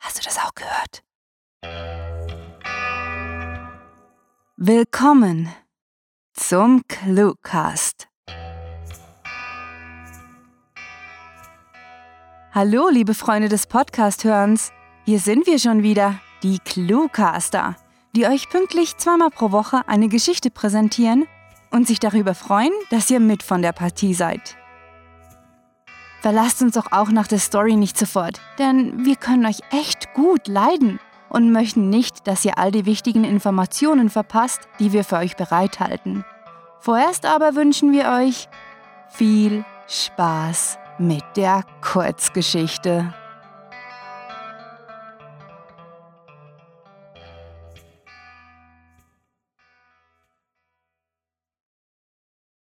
Hast du das auch gehört? Willkommen zum Cluecast. Hallo, liebe Freunde des Podcast-Hörens. Hier sind wir schon wieder, die Cluecaster, die euch pünktlich zweimal pro Woche eine Geschichte präsentieren und sich darüber freuen, dass ihr mit von der Partie seid. Verlasst uns doch auch nach der Story nicht sofort, denn wir können euch echt gut leiden und möchten nicht, dass ihr all die wichtigen Informationen verpasst, die wir für euch bereithalten. Vorerst aber wünschen wir euch viel Spaß mit der Kurzgeschichte.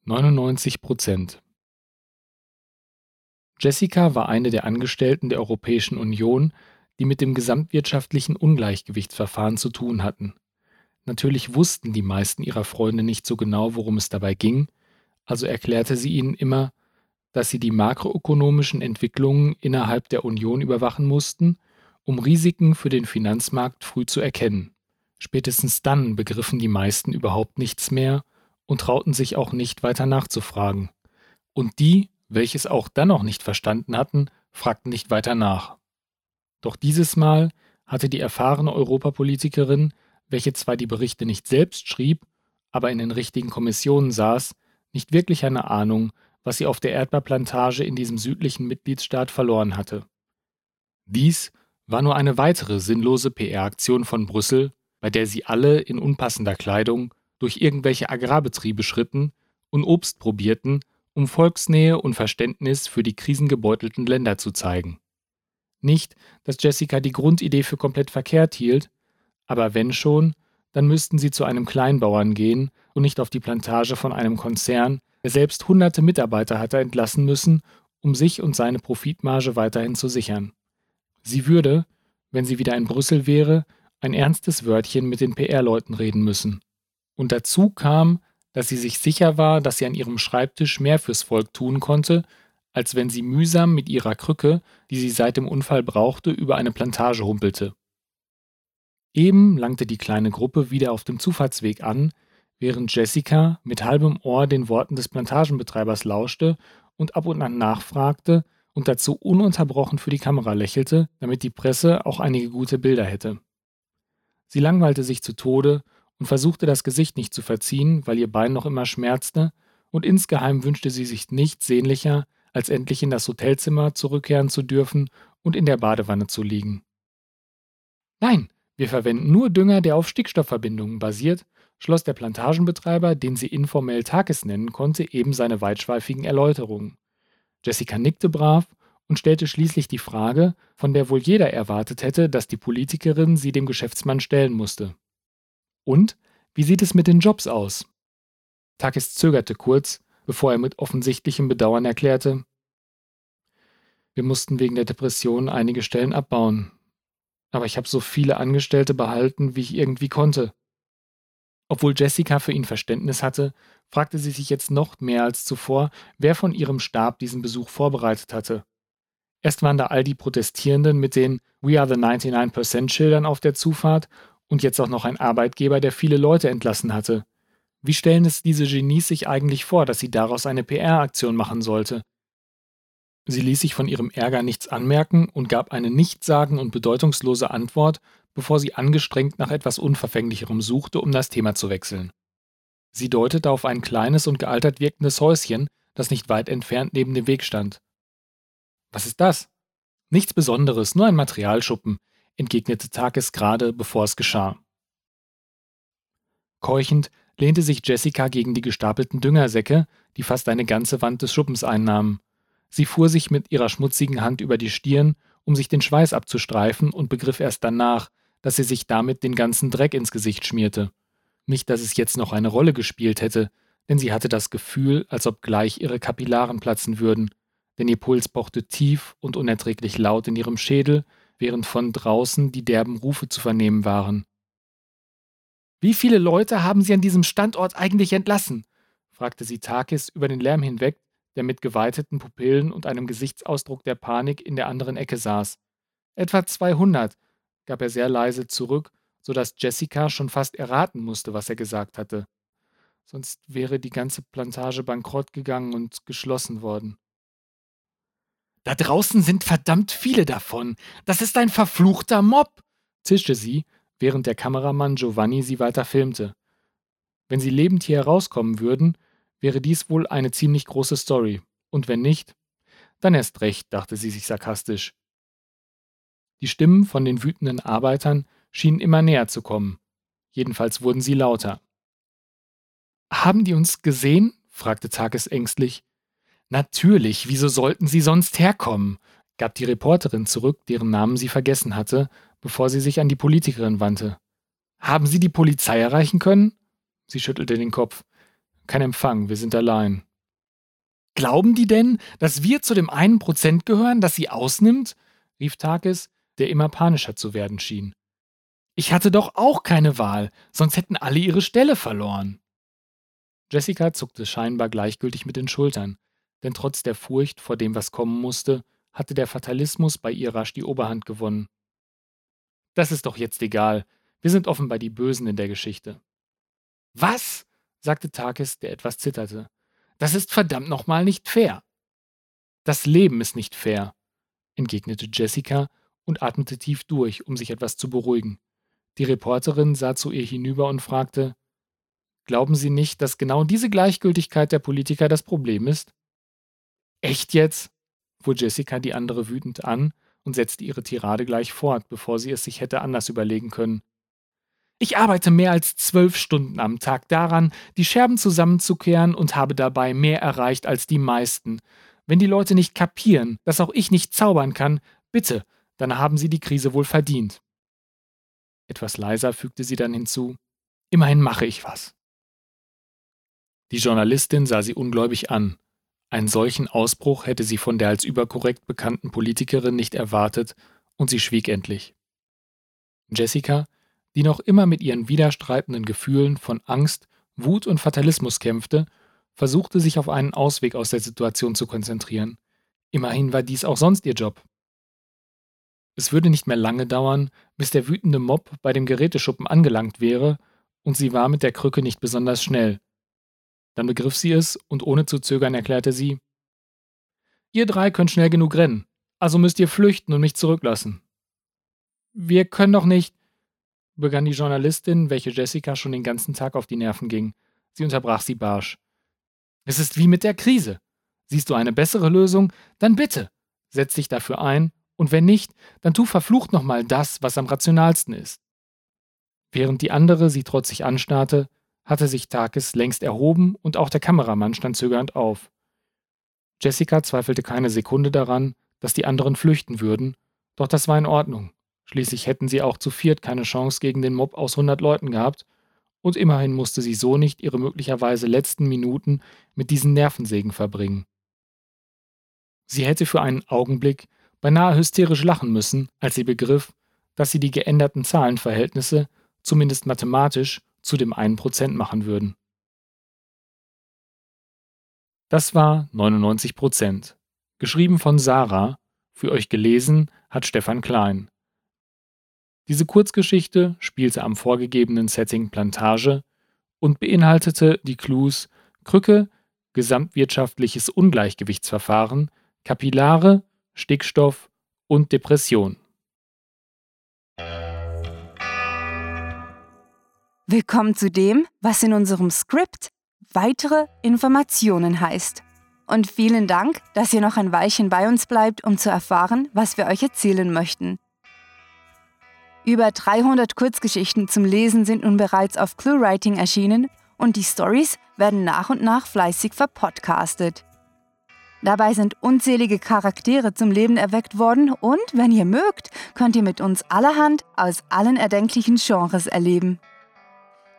Neunundneunzig Prozent Jessica war eine der Angestellten der Europäischen Union, die mit dem gesamtwirtschaftlichen Ungleichgewichtsverfahren zu tun hatten. Natürlich wussten die meisten ihrer Freunde nicht so genau, worum es dabei ging, also erklärte sie ihnen immer, dass sie die makroökonomischen Entwicklungen innerhalb der Union überwachen mussten, um Risiken für den Finanzmarkt früh zu erkennen. Spätestens dann begriffen die meisten überhaupt nichts mehr und trauten sich auch nicht weiter nachzufragen. Und die, welche es auch dann noch nicht verstanden hatten, fragten nicht weiter nach. Doch dieses Mal hatte die erfahrene Europapolitikerin, welche zwar die Berichte nicht selbst schrieb, aber in den richtigen Kommissionen saß, nicht wirklich eine Ahnung, was sie auf der Erdbeerplantage in diesem südlichen Mitgliedsstaat verloren hatte. Dies war nur eine weitere sinnlose PR-Aktion von Brüssel, bei der sie alle in unpassender Kleidung durch irgendwelche Agrarbetriebe schritten und Obst probierten, um Volksnähe und Verständnis für die krisengebeutelten Länder zu zeigen. Nicht, dass Jessica die Grundidee für komplett verkehrt hielt, aber wenn schon, dann müssten sie zu einem Kleinbauern gehen und nicht auf die Plantage von einem Konzern, der selbst hunderte Mitarbeiter hatte entlassen müssen, um sich und seine Profitmarge weiterhin zu sichern. Sie würde, wenn sie wieder in Brüssel wäre, ein ernstes Wörtchen mit den PR-Leuten reden müssen. Und dazu kam, dass sie sich sicher war, dass sie an ihrem Schreibtisch mehr fürs Volk tun konnte, als wenn sie mühsam mit ihrer Krücke, die sie seit dem Unfall brauchte, über eine Plantage humpelte. Eben langte die kleine Gruppe wieder auf dem Zufahrtsweg an, während Jessica mit halbem Ohr den Worten des Plantagenbetreibers lauschte und ab und an nachfragte und dazu ununterbrochen für die Kamera lächelte, damit die Presse auch einige gute Bilder hätte. Sie langweilte sich zu Tode und versuchte das Gesicht nicht zu verziehen, weil ihr Bein noch immer schmerzte, und insgeheim wünschte sie sich nichts sehnlicher, als endlich in das Hotelzimmer zurückkehren zu dürfen und in der Badewanne zu liegen. Nein, wir verwenden nur Dünger, der auf Stickstoffverbindungen basiert, schloss der Plantagenbetreiber, den sie informell Takis nennen konnte, eben seine weitschweifigen Erläuterungen. Jessica nickte brav und stellte schließlich die Frage, von der wohl jeder erwartet hätte, dass die Politikerin sie dem Geschäftsmann stellen musste. Und wie sieht es mit den Jobs aus? Takis zögerte kurz, bevor er mit offensichtlichem Bedauern erklärte, wir mussten wegen der Depression einige Stellen abbauen. Aber ich habe so viele Angestellte behalten, wie ich irgendwie konnte. Obwohl Jessica für ihn Verständnis hatte, fragte sie sich jetzt noch mehr als zuvor, wer von ihrem Stab diesen Besuch vorbereitet hatte. Erst waren da all die Protestierenden mit den We are the 99% Schildern auf der Zufahrt und jetzt auch noch ein Arbeitgeber, der viele Leute entlassen hatte. Wie stellen es diese Genies sich eigentlich vor, dass sie daraus eine PR-Aktion machen sollte? Sie ließ sich von ihrem Ärger nichts anmerken und gab eine nichtsagen und bedeutungslose Antwort, bevor sie angestrengt nach etwas Unverfänglicherem suchte, um das Thema zu wechseln. Sie deutete auf ein kleines und gealtert wirkendes Häuschen, das nicht weit entfernt neben dem Weg stand. Was ist das? Nichts Besonderes, nur ein Materialschuppen, entgegnete Takis gerade, bevor es geschah. Keuchend lehnte sich Jessica gegen die gestapelten Düngersäcke, die fast eine ganze Wand des Schuppens einnahmen. Sie fuhr sich mit ihrer schmutzigen Hand über die Stirn, um sich den Schweiß abzustreifen und begriff erst danach, dass sie sich damit den ganzen Dreck ins Gesicht schmierte. Nicht, dass es jetzt noch eine Rolle gespielt hätte, denn sie hatte das Gefühl, als ob gleich ihre Kapillaren platzen würden, denn ihr Puls pochte tief und unerträglich laut in ihrem Schädel, während von draußen die derben Rufe zu vernehmen waren. Wie viele Leute haben Sie an diesem Standort eigentlich entlassen? fragte sie Takis über den Lärm hinweg, der mit geweiteten Pupillen und einem Gesichtsausdruck der Panik in der anderen Ecke saß. Etwa 200, gab er sehr leise zurück, sodass Jessica schon fast erraten musste, was er gesagt hatte. Sonst wäre die ganze Plantage bankrott gegangen und geschlossen worden. Da draußen sind verdammt viele davon. Das ist ein verfluchter Mob, zischte sie, während der Kameramann Giovanni sie weiter filmte. Wenn sie lebend hier herauskommen würden, wäre dies wohl eine ziemlich große Story. Und wenn nicht, dann erst recht, dachte sie sich sarkastisch. Die Stimmen von den wütenden Arbeitern schienen immer näher zu kommen. Jedenfalls wurden sie lauter. Haben die uns gesehen? fragte Takes ängstlich. Natürlich, wieso sollten sie sonst herkommen? gab die Reporterin zurück, deren Namen sie vergessen hatte, bevor sie sich an die Politikerin wandte. Haben Sie die Polizei erreichen können? Sie schüttelte den Kopf. Kein Empfang, wir sind allein. Glauben die denn, dass wir zu dem einen Prozent gehören, das sie ausnimmt? rief Takis, der immer panischer zu werden schien. Ich hatte doch auch keine Wahl, sonst hätten alle ihre Stelle verloren. Jessica zuckte scheinbar gleichgültig mit den Schultern, denn trotz der Furcht vor dem, was kommen musste, hatte der Fatalismus bei ihr rasch die Oberhand gewonnen. Das ist doch jetzt egal. Wir sind offenbar die Bösen in der Geschichte. Was? sagte Takis, der etwas zitterte. Das ist verdammt nochmal nicht fair. Das Leben ist nicht fair, entgegnete Jessica und atmete tief durch, um sich etwas zu beruhigen. Die Reporterin sah zu ihr hinüber und fragte Glauben Sie nicht, dass genau diese Gleichgültigkeit der Politiker das Problem ist? Echt jetzt? fuhr Jessica die andere wütend an und setzte ihre Tirade gleich fort, bevor sie es sich hätte anders überlegen können. Ich arbeite mehr als zwölf Stunden am Tag daran, die Scherben zusammenzukehren und habe dabei mehr erreicht als die meisten. Wenn die Leute nicht kapieren, dass auch ich nicht zaubern kann, bitte, dann haben sie die Krise wohl verdient. Etwas leiser fügte sie dann hinzu. Immerhin mache ich was. Die Journalistin sah sie ungläubig an. Einen solchen Ausbruch hätte sie von der als überkorrekt bekannten Politikerin nicht erwartet, und sie schwieg endlich. Jessica, die noch immer mit ihren widerstreitenden Gefühlen von Angst, Wut und Fatalismus kämpfte, versuchte sich auf einen Ausweg aus der Situation zu konzentrieren. Immerhin war dies auch sonst ihr Job. Es würde nicht mehr lange dauern, bis der wütende Mob bei dem Geräteschuppen angelangt wäre, und sie war mit der Krücke nicht besonders schnell. Dann begriff sie es und ohne zu zögern erklärte sie: Ihr drei könnt schnell genug rennen, also müsst ihr flüchten und mich zurücklassen. Wir können doch nicht, begann die Journalistin, welche Jessica schon den ganzen Tag auf die Nerven ging. Sie unterbrach sie barsch. Es ist wie mit der Krise. Siehst du eine bessere Lösung? Dann bitte. Setz dich dafür ein, und wenn nicht, dann tu verflucht nochmal das, was am rationalsten ist. Während die andere sie trotzig anstarrte, hatte sich Takis längst erhoben und auch der Kameramann stand zögernd auf. Jessica zweifelte keine Sekunde daran, dass die anderen flüchten würden, doch das war in Ordnung. Schließlich hätten sie auch zu viert keine Chance gegen den Mob aus hundert Leuten gehabt, und immerhin musste sie so nicht ihre möglicherweise letzten Minuten mit diesen Nervensägen verbringen. Sie hätte für einen Augenblick beinahe hysterisch lachen müssen, als sie begriff, dass sie die geänderten Zahlenverhältnisse, zumindest mathematisch, zu dem einen Prozent machen würden. Das war 99 Prozent. Geschrieben von Sarah, für euch gelesen hat Stefan Klein. Diese Kurzgeschichte spielte am vorgegebenen Setting Plantage und beinhaltete die Clues Krücke, gesamtwirtschaftliches Ungleichgewichtsverfahren, Kapillare, Stickstoff und Depression. Willkommen zu dem, was in unserem Skript weitere Informationen heißt. Und vielen Dank, dass ihr noch ein Weilchen bei uns bleibt, um zu erfahren, was wir euch erzählen möchten. Über 300 Kurzgeschichten zum Lesen sind nun bereits auf ClueWriting erschienen und die Stories werden nach und nach fleißig verpodcastet. Dabei sind unzählige Charaktere zum Leben erweckt worden und, wenn ihr mögt, könnt ihr mit uns allerhand aus allen erdenklichen Genres erleben.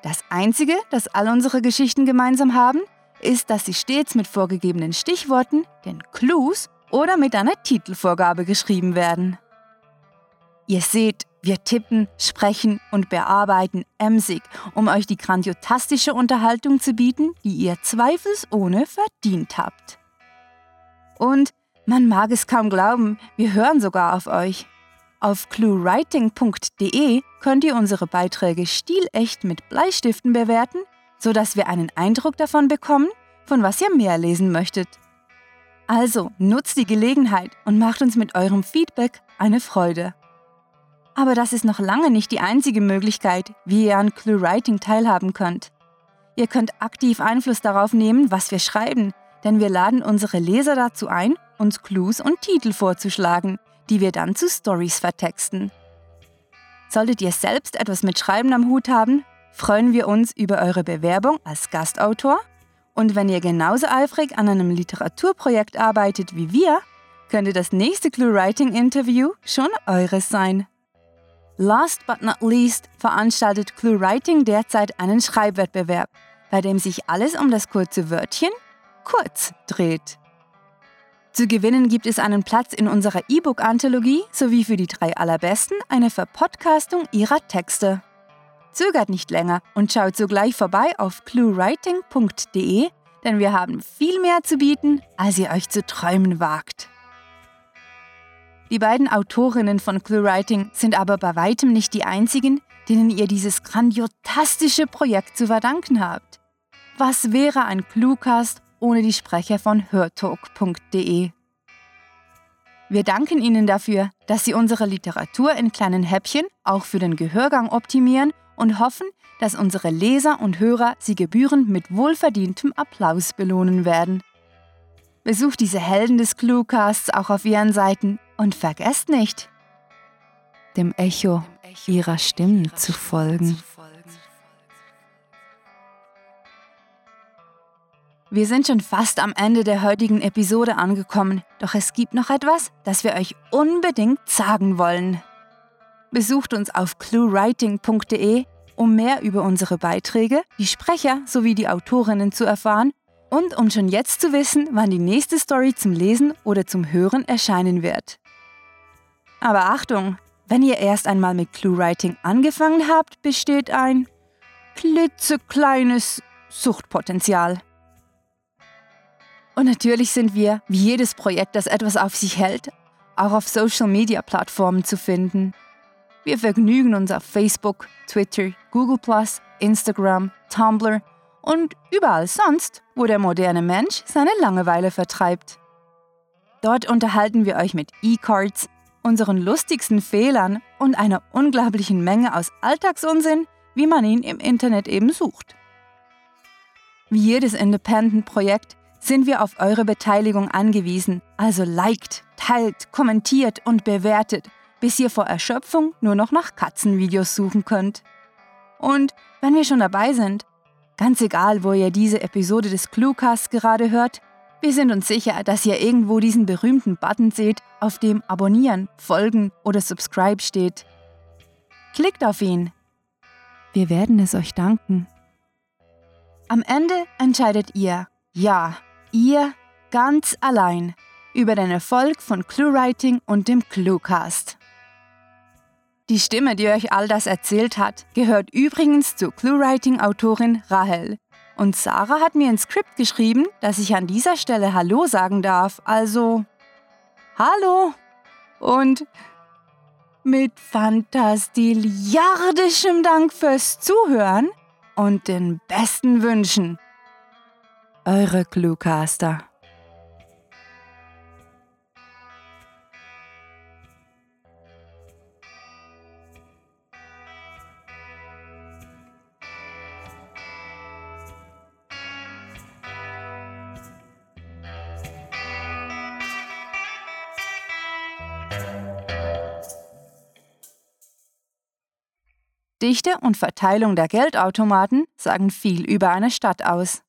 Das Einzige, das all unsere Geschichten gemeinsam haben, ist, dass sie stets mit vorgegebenen Stichworten, den Clues oder mit einer Titelvorgabe geschrieben werden. Ihr seht, wir tippen, sprechen und bearbeiten emsig, um euch die grandiotastische Unterhaltung zu bieten, die ihr zweifelsohne verdient habt. Und man mag es kaum glauben, wir hören sogar auf euch. Auf cluewriting.de könnt ihr unsere Beiträge stilecht mit Bleistiften bewerten, sodass wir einen Eindruck davon bekommen, von was ihr mehr lesen möchtet. Also nutzt die Gelegenheit und macht uns mit eurem Feedback eine Freude. Aber das ist noch lange nicht die einzige Möglichkeit, wie ihr an ClueWriting teilhaben könnt. Ihr könnt aktiv Einfluss darauf nehmen, was wir schreiben, denn wir laden unsere Leser dazu ein, uns Clues und Titel vorzuschlagen, die wir dann zu Stories vertexten. Solltet ihr selbst etwas mit Schreiben am Hut haben, freuen wir uns über eure Bewerbung als Gastautor. Und wenn ihr genauso eifrig an einem Literaturprojekt arbeitet wie wir, könnte das nächste ClueWriting-Interview schon eures sein. Last but not least veranstaltet ClueWriting derzeit einen Schreibwettbewerb, bei dem sich alles um das kurze Wörtchen kurz dreht. Zu gewinnen gibt es einen Platz in unserer E-Book-Anthologie sowie für die drei allerbesten eine Verpodcastung ihrer Texte. Zögert nicht länger und schaut sogleich vorbei auf cluewriting.de, denn wir haben viel mehr zu bieten, als ihr euch zu träumen wagt. Die beiden Autorinnen von ClueWriting sind aber bei weitem nicht die einzigen, denen ihr dieses grandiotastische Projekt zu verdanken habt. Was wäre ein Cluecast ohne die Sprecher von hörtalk.de? Wir danken Ihnen dafür, dass Sie unsere Literatur in kleinen Häppchen auch für den Gehörgang optimieren und hoffen, dass unsere Leser und Hörer Sie gebührend mit wohlverdientem Applaus belohnen werden. Besucht diese Helden des Cluecasts auch auf ihren Seiten und vergesst nicht, dem Echo ihrer Stimmen zu folgen. Wir sind schon fast am Ende der heutigen Episode angekommen, doch es gibt noch etwas, das wir euch unbedingt sagen wollen. Besucht uns auf cluewriting.de, um mehr über unsere Beiträge, die Sprecher sowie die Autorinnen zu erfahren und um schon jetzt zu wissen, wann die nächste Story zum Lesen oder zum Hören erscheinen wird. Aber Achtung, wenn ihr erst einmal mit ClueWriting angefangen habt, besteht ein klitzekleines Suchtpotenzial. Und natürlich sind wir, wie jedes Projekt, das etwas auf sich hält, auch auf Social-Media-Plattformen zu finden. Wir vergnügen uns auf Facebook, Twitter, Google, Instagram, Tumblr und überall sonst, wo der moderne Mensch seine Langeweile vertreibt. Dort unterhalten wir euch mit E-Cards, unseren lustigsten Fehlern und einer unglaublichen Menge aus Alltagsunsinn, wie man ihn im Internet eben sucht. Wie jedes Independent-Projekt sind wir auf eure Beteiligung angewiesen, also liked, teilt, kommentiert und bewertet, bis ihr vor Erschöpfung nur noch nach Katzenvideos suchen könnt. Und wenn wir schon dabei sind, Ganz egal, wo ihr diese Episode des Cluecasts gerade hört, wir sind uns sicher, dass ihr irgendwo diesen berühmten Button seht, auf dem Abonnieren, Folgen oder Subscribe steht. Klickt auf ihn. Wir werden es euch danken. Am Ende entscheidet ihr, ja, ihr ganz allein, über den Erfolg von ClueWriting und dem Cluecast. Die Stimme, die euch all das erzählt hat, gehört übrigens zur ClueWriting-Autorin Rahel. Und Sarah hat mir ein Skript geschrieben, dass ich an dieser Stelle Hallo sagen darf. Also, Hallo! Und mit fantastiliardischem Dank fürs Zuhören und den besten Wünschen. Eure Cluecaster. Dichte und Verteilung der Geldautomaten sagen viel über eine Stadt aus.